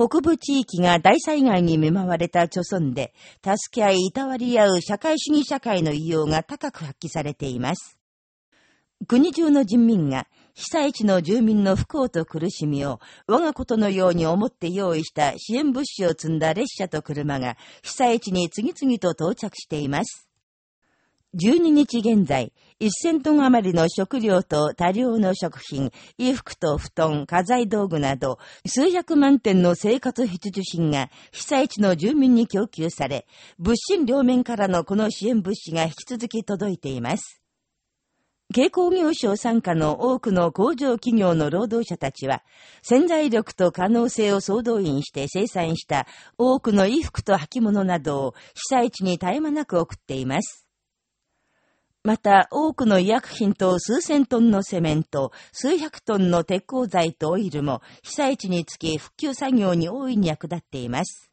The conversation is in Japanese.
北部地域が大災害に見舞われた著村で、助け合い、いたわり合う社会主義社会の異様が高く発揮されています。国中の人民が被災地の住民の不幸と苦しみを我がことのように思って用意した支援物資を積んだ列車と車が被災地に次々と到着しています。12日現在、1000トン余りの食料と多量の食品、衣服と布団、家財道具など、数百万点の生活必需品が被災地の住民に供給され、物心両面からのこの支援物資が引き続き届いています。軽工業省参加の多くの工場企業の労働者たちは、潜在力と可能性を総動員して生産した多くの衣服と履物などを被災地に絶え間なく送っています。また、多くの医薬品と数千トンのセメント、数百トンの鉄鋼材とオイルも被災地につき復旧作業に大いに役立っています。